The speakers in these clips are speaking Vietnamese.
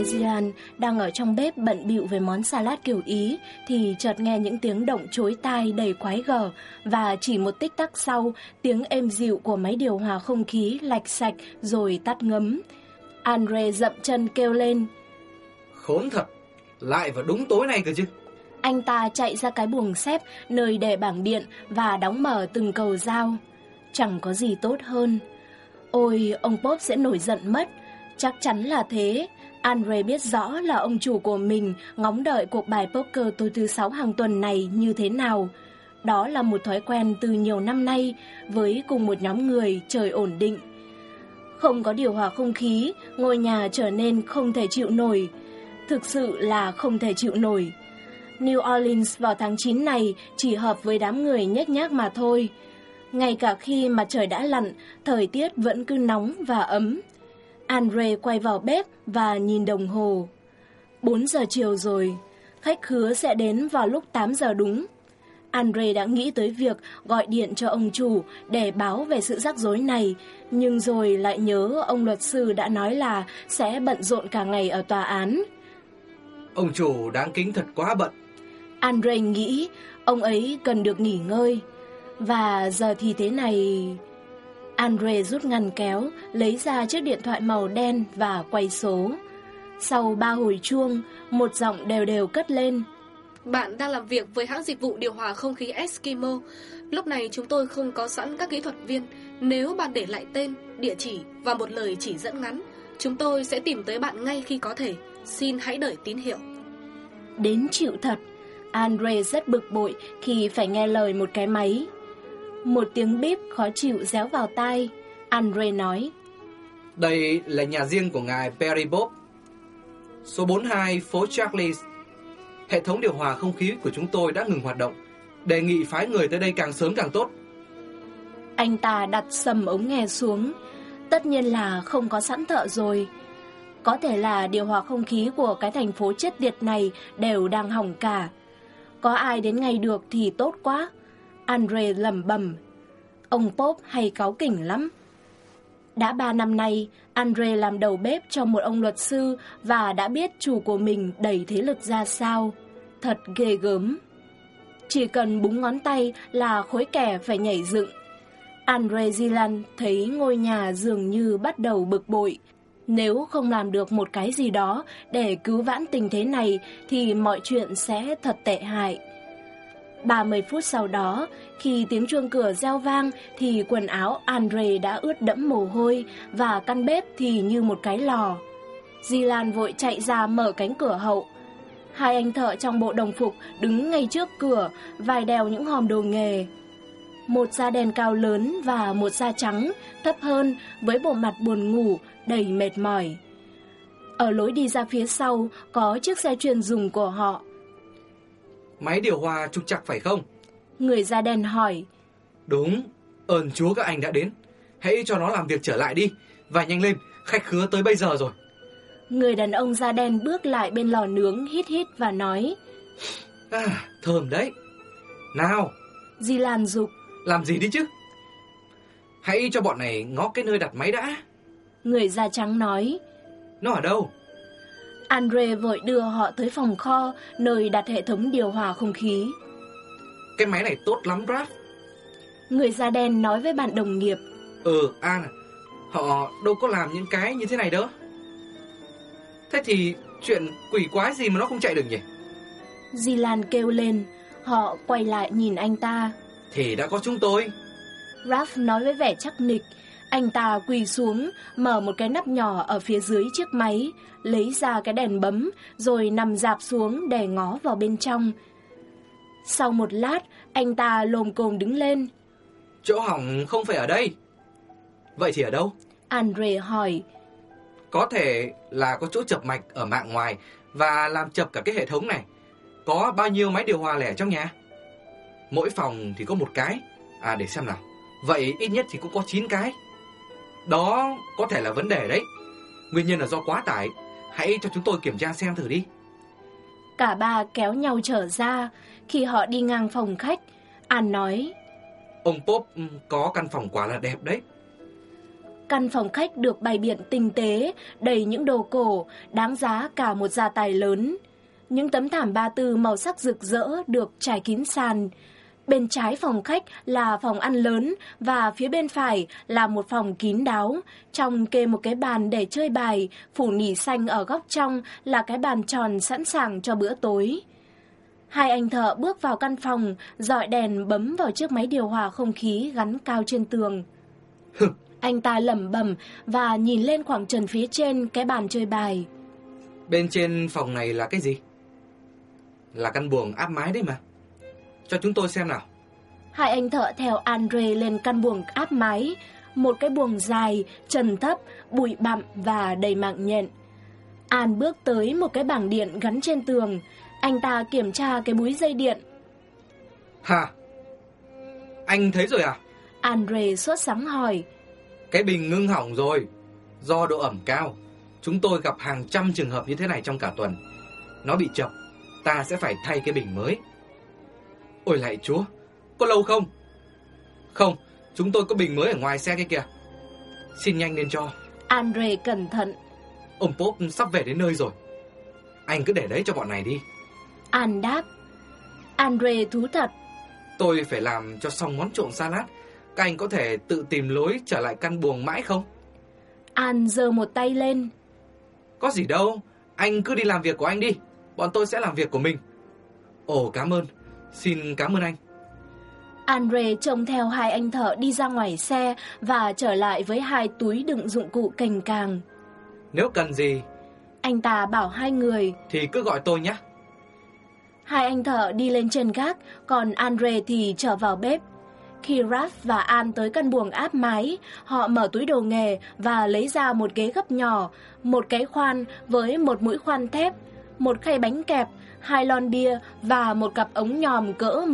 Zian đang ở trong bếp bận bịu về món salad kiểu Ý thì chợt nghe những tiếng động chối tai đầy quái gở và chỉ một tích tắc sau tiếng êm dịu của máy điều hòa không khí lạch sạch rồi tắt ngấm. Andre dậm chân kêu lên. Khốn thật, lại vào đúng tối nay cơ chứ. Anh ta chạy ra cái buồng xếp nơi để bảng điện và đóng mở từng cầu dao. Chẳng có gì tốt hơn. Ôi, ông Pop sẽ nổi giận mất. Chắc chắn là thế. Andre biết rõ là ông chủ của mình ngóng đợi cuộc bài poker tối thứ sáu hàng tuần này như thế nào. Đó là một thói quen từ nhiều năm nay với cùng một nhóm người trời ổn định. Không có điều hòa không khí, ngôi nhà trở nên không thể chịu nổi. Thực sự là không thể chịu nổi. New Orleans vào tháng 9 này chỉ hợp với đám người nhếch nhác mà thôi. Ngay cả khi mặt trời đã lặn, thời tiết vẫn cứ nóng và ấm. Andre quay vào bếp và nhìn đồng hồ. 4 giờ chiều rồi, khách khứa sẽ đến vào lúc 8 giờ đúng. Andre đã nghĩ tới việc gọi điện cho ông chủ để báo về sự rắc rối này, nhưng rồi lại nhớ ông luật sư đã nói là sẽ bận rộn cả ngày ở tòa án. Ông chủ đáng kính thật quá bận. Andre nghĩ ông ấy cần được nghỉ ngơi. Và giờ thì thế này... Andre rút ngăn kéo, lấy ra chiếc điện thoại màu đen và quay số. Sau ba hồi chuông, một giọng đều đều cất lên. Bạn đang làm việc với hãng dịch vụ điều hòa không khí Eskimo. Lúc này chúng tôi không có sẵn các kỹ thuật viên. Nếu bạn để lại tên, địa chỉ và một lời chỉ dẫn ngắn, chúng tôi sẽ tìm tới bạn ngay khi có thể. Xin hãy đợi tín hiệu. Đến chịu thật, Andre rất bực bội khi phải nghe lời một cái máy. Một tiếng bíp khó chịu réo vào tai. Andre nói. Đây là nhà riêng của ngài Perry Bob. Số 42 phố Charles. Hệ thống điều hòa không khí của chúng tôi đã ngừng hoạt động. Đề nghị phái người tới đây càng sớm càng tốt. Anh ta đặt sầm ống nghe xuống. Tất nhiên là không có sẵn thợ rồi. Có thể là điều hòa không khí của cái thành phố chết tiệt này đều đang hỏng cả. Có ai đến ngay được thì tốt quá. Andre lẩm bẩm. Ông Pop hay cáu kỉnh lắm. Đã ba năm nay, Andre làm đầu bếp cho một ông luật sư và đã biết chủ của mình đầy thế lực ra sao. Thật ghê gớm. Chỉ cần búng ngón tay là khối kẻ phải nhảy dựng. Andre Zilan thấy ngôi nhà dường như bắt đầu bực bội. Nếu không làm được một cái gì đó để cứu vãn tình thế này thì mọi chuyện sẽ thật tệ hại. 30 phút sau đó, khi tiếng chuông cửa reo vang thì quần áo Andre đã ướt đẫm mồ hôi và căn bếp thì như một cái lò. Di Lan vội chạy ra mở cánh cửa hậu. Hai anh thợ trong bộ đồng phục đứng ngay trước cửa, vài đèo những hòm đồ nghề. Một da đen cao lớn và một da trắng, thấp hơn với bộ mặt buồn ngủ, đầy mệt mỏi. Ở lối đi ra phía sau có chiếc xe chuyên dùng của họ. Máy điều hòa trục chặt phải không? Người da đen hỏi. Đúng, ơn chúa các anh đã đến. Hãy cho nó làm việc trở lại đi. Và nhanh lên, khách khứa tới bây giờ rồi. Người đàn ông da đen bước lại bên lò nướng hít hít và nói. À, thơm đấy. Nào. Di Lan dục. Làm gì đi chứ? Hãy cho bọn này ngó cái nơi đặt máy đã. Người da trắng nói. Nó ở đâu? Andre vội đưa họ tới phòng kho nơi đặt hệ thống điều hòa không khí. Cái máy này tốt lắm Brad. Người da đen nói với bạn đồng nghiệp. Ừ, An, họ đâu có làm những cái như thế này đâu. Thế thì chuyện quỷ quái gì mà nó không chạy được nhỉ? Di Lan kêu lên, họ quay lại nhìn anh ta. Thì đã có chúng tôi. Ralph nói với vẻ chắc nịch, anh ta quỳ xuống, mở một cái nắp nhỏ ở phía dưới chiếc máy, lấy ra cái đèn bấm, rồi nằm dạp xuống để ngó vào bên trong. Sau một lát, anh ta lồm cồm đứng lên. Chỗ hỏng không phải ở đây. Vậy thì ở đâu? Andre hỏi. Có thể là có chỗ chập mạch ở mạng ngoài và làm chập cả cái hệ thống này. Có bao nhiêu máy điều hòa lẻ trong nhà? Mỗi phòng thì có một cái. À để xem nào. Vậy ít nhất thì cũng có 9 cái. Đó có thể là vấn đề đấy. Nguyên nhân là do quá tải. Hãy cho chúng tôi kiểm tra xem thử đi. Cả ba kéo nhau trở ra. Khi họ đi ngang phòng khách, An nói Ông Pop ừ, có căn phòng quả là đẹp đấy. Căn phòng khách được bày biện tinh tế, đầy những đồ cổ, đáng giá cả một gia tài lớn. Những tấm thảm ba tư màu sắc rực rỡ được trải kín sàn. Bên trái phòng khách là phòng ăn lớn và phía bên phải là một phòng kín đáo. Trong kê một cái bàn để chơi bài, phủ nỉ xanh ở góc trong là cái bàn tròn sẵn sàng cho bữa tối. Hai anh thợ bước vào căn phòng, dọi đèn bấm vào chiếc máy điều hòa không khí gắn cao trên tường. anh ta lẩm bẩm và nhìn lên khoảng trần phía trên cái bàn chơi bài. Bên trên phòng này là cái gì? Là căn buồng áp mái đấy mà. Cho chúng tôi xem nào. Hai anh thợ theo Andre lên căn buồng áp mái, một cái buồng dài, trần thấp, bụi bặm và đầy mạng nhện. An bước tới một cái bảng điện gắn trên tường, anh ta kiểm tra cái búi dây điện. Hả? Anh thấy rồi à? Andre sốt sắng hỏi. Cái bình ngưng hỏng rồi. Do độ ẩm cao, chúng tôi gặp hàng trăm trường hợp như thế này trong cả tuần. Nó bị chập, ta sẽ phải thay cái bình mới. Ôi lạy chúa, có lâu không? Không, chúng tôi có bình mới ở ngoài xe kia kìa. Xin nhanh lên cho. Andre cẩn thận. Ông Pop sắp về đến nơi rồi. Anh cứ để đấy cho bọn này đi. An đáp. Andre thú thật. Tôi phải làm cho xong món trộn salad. Các anh có thể tự tìm lối trở lại căn buồng mãi không? An giơ một tay lên. Có gì đâu, anh cứ đi làm việc của anh đi. Bọn tôi sẽ làm việc của mình. Ồ, cảm ơn. Xin cảm ơn anh. Andre trông theo hai anh thợ đi ra ngoài xe và trở lại với hai túi đựng dụng cụ cành càng. Nếu cần gì, anh ta bảo hai người thì cứ gọi tôi nhé. Hai anh thợ đi lên trên gác, còn Andre thì trở vào bếp. Khi Raph và An tới căn buồng áp mái, họ mở túi đồ nghề và lấy ra một ghế gấp nhỏ, một cái khoan với một mũi khoan thép, một khay bánh kẹp, hai lon bia và một cặp ống nhòm cỡ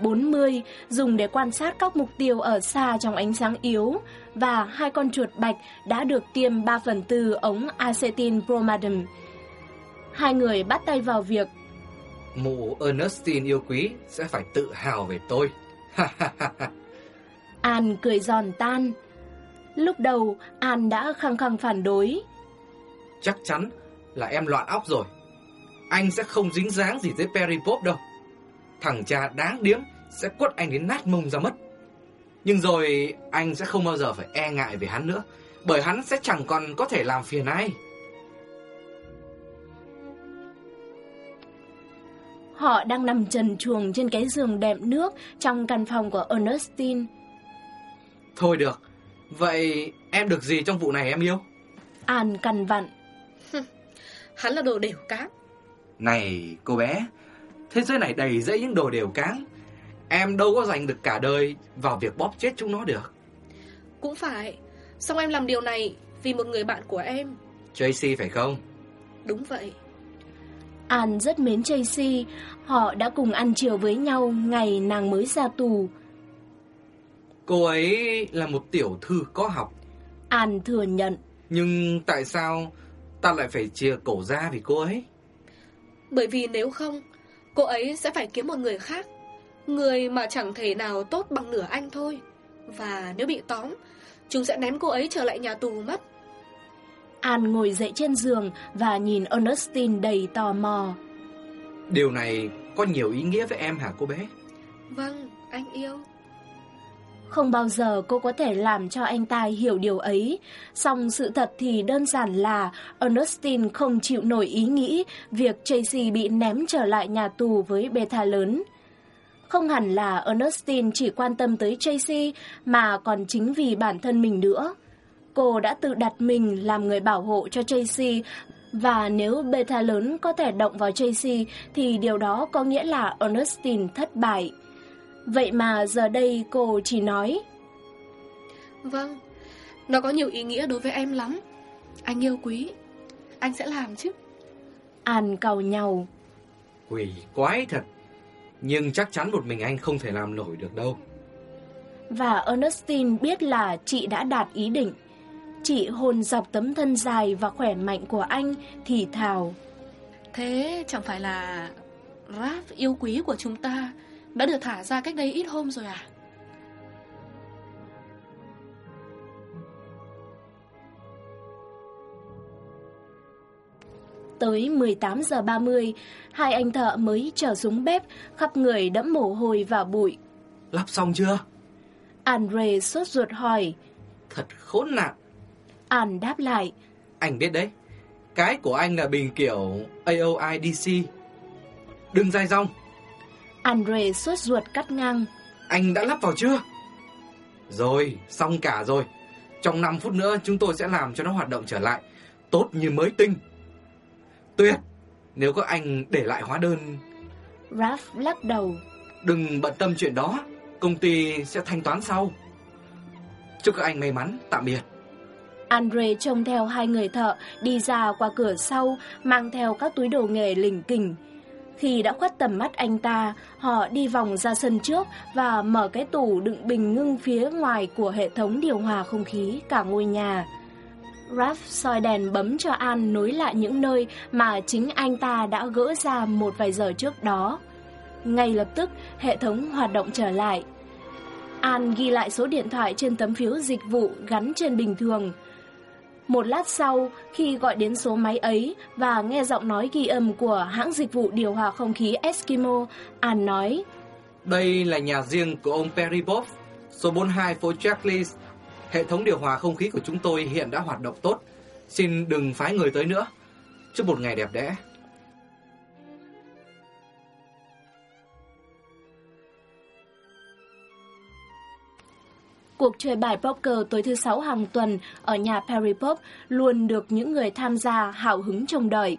12-40 dùng để quan sát các mục tiêu ở xa trong ánh sáng yếu và hai con chuột bạch đã được tiêm 3 phần tư ống acetin bromadum. Hai người bắt tay vào việc Mụ Ernestine yêu quý sẽ phải tự hào về tôi. An cười giòn tan. Lúc đầu, An đã khăng khăng phản đối. Chắc chắn là em loạn óc rồi. Anh sẽ không dính dáng gì tới Perry Pop đâu. Thằng cha đáng điếm sẽ quất anh đến nát mông ra mất. Nhưng rồi anh sẽ không bao giờ phải e ngại về hắn nữa, bởi hắn sẽ chẳng còn có thể làm phiền ai. Họ đang nằm trần truồng trên cái giường đệm nước trong căn phòng của Ernestine. Thôi được, vậy em được gì trong vụ này em yêu? An cằn vặn. Hắn là đồ đều cáng. Này cô bé, thế giới này đầy dẫy những đồ đều cáng. Em đâu có dành được cả đời vào việc bóp chết chúng nó được. Cũng phải, xong em làm điều này vì một người bạn của em. Tracy phải không? Đúng vậy. An rất mến Tracy, họ đã cùng ăn chiều với nhau ngày nàng mới ra tù. Cô ấy là một tiểu thư có học. An thừa nhận. Nhưng tại sao ta lại phải chia cổ ra vì cô ấy? Bởi vì nếu không, cô ấy sẽ phải kiếm một người khác. Người mà chẳng thể nào tốt bằng nửa anh thôi. Và nếu bị tóm, chúng sẽ ném cô ấy trở lại nhà tù mất. An ngồi dậy trên giường và nhìn Ernestine đầy tò mò. Điều này có nhiều ý nghĩa với em hả cô bé? Vâng, anh yêu. Không bao giờ cô có thể làm cho anh ta hiểu điều ấy, song sự thật thì đơn giản là Ernestine không chịu nổi ý nghĩ việc Tracy bị ném trở lại nhà tù với beta lớn. Không hẳn là Ernestine chỉ quan tâm tới Tracy mà còn chính vì bản thân mình nữa. Cô đã tự đặt mình làm người bảo hộ cho Tracy và nếu beta lớn có thể động vào Tracy thì điều đó có nghĩa là Ernestine thất bại. Vậy mà giờ đây cô chỉ nói Vâng, nó có nhiều ý nghĩa đối với em lắm. Anh yêu quý, anh sẽ làm chứ. An cầu nhau. Quỷ quái thật. Nhưng chắc chắn một mình anh không thể làm nổi được đâu. Và Ernestine biết là chị đã đạt ý định. Chị hôn dọc tấm thân dài và khỏe mạnh của anh thì thào. Thế chẳng phải là Raph yêu quý của chúng ta đã được thả ra cách đây ít hôm rồi à? Tới 18 giờ 30, hai anh thợ mới trở xuống bếp, khắp người đẫm mồ hôi và bụi. Lắp xong chưa? Andre sốt ruột hỏi. Thật khốn nạn. An đáp lại. Anh biết đấy, cái của anh là bình kiểu AOIDC. Đừng dài dòng. Andre sốt ruột cắt ngang. Anh đã lắp vào chưa? Rồi, xong cả rồi. Trong 5 phút nữa chúng tôi sẽ làm cho nó hoạt động trở lại. Tốt như mới tinh. Tuyệt! Nếu các anh để lại hóa đơn... Raph lắc đầu. Đừng bận tâm chuyện đó. Công ty sẽ thanh toán sau. Chúc các anh may mắn. Tạm biệt. Andre trông theo hai người thợ đi ra qua cửa sau, mang theo các túi đồ nghề lỉnh kỉnh. Khi đã khuất tầm mắt anh ta, họ đi vòng ra sân trước và mở cái tủ đựng bình ngưng phía ngoài của hệ thống điều hòa không khí cả ngôi nhà. Raph soi đèn bấm cho An nối lại những nơi mà chính anh ta đã gỡ ra một vài giờ trước đó. Ngay lập tức, hệ thống hoạt động trở lại. An ghi lại số điện thoại trên tấm phiếu dịch vụ gắn trên bình thường. Một lát sau, khi gọi đến số máy ấy và nghe giọng nói ghi âm của hãng dịch vụ điều hòa không khí Eskimo, An nói Đây là nhà riêng của ông Perry Bob, số 42 phố Jackley. Hệ thống điều hòa không khí của chúng tôi hiện đã hoạt động tốt. Xin đừng phái người tới nữa. Chúc một ngày đẹp đẽ. Cuộc chơi bài poker tối thứ sáu hàng tuần ở nhà Perry Pop luôn được những người tham gia hào hứng trông đợi.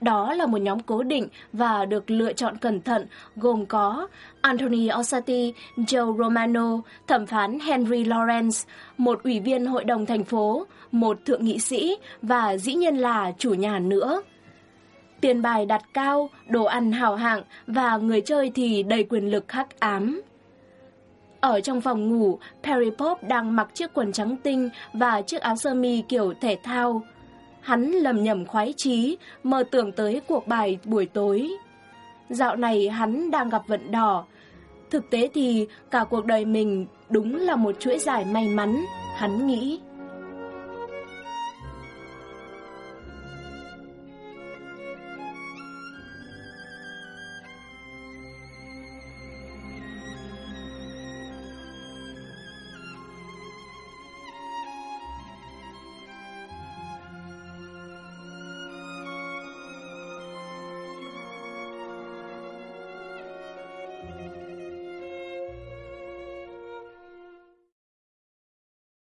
Đó là một nhóm cố định và được lựa chọn cẩn thận gồm có Anthony Ossati, Joe Romano, thẩm phán Henry Lawrence, một ủy viên hội đồng thành phố, một thượng nghị sĩ và dĩ nhiên là chủ nhà nữa. Tiền bài đặt cao, đồ ăn hào hạng và người chơi thì đầy quyền lực hắc ám. Ở trong phòng ngủ, Perry Pop đang mặc chiếc quần trắng tinh và chiếc áo sơ mi kiểu thể thao. Hắn lầm nhầm khoái chí, mơ tưởng tới cuộc bài buổi tối. Dạo này hắn đang gặp vận đỏ. Thực tế thì cả cuộc đời mình đúng là một chuỗi giải may mắn, hắn nghĩ.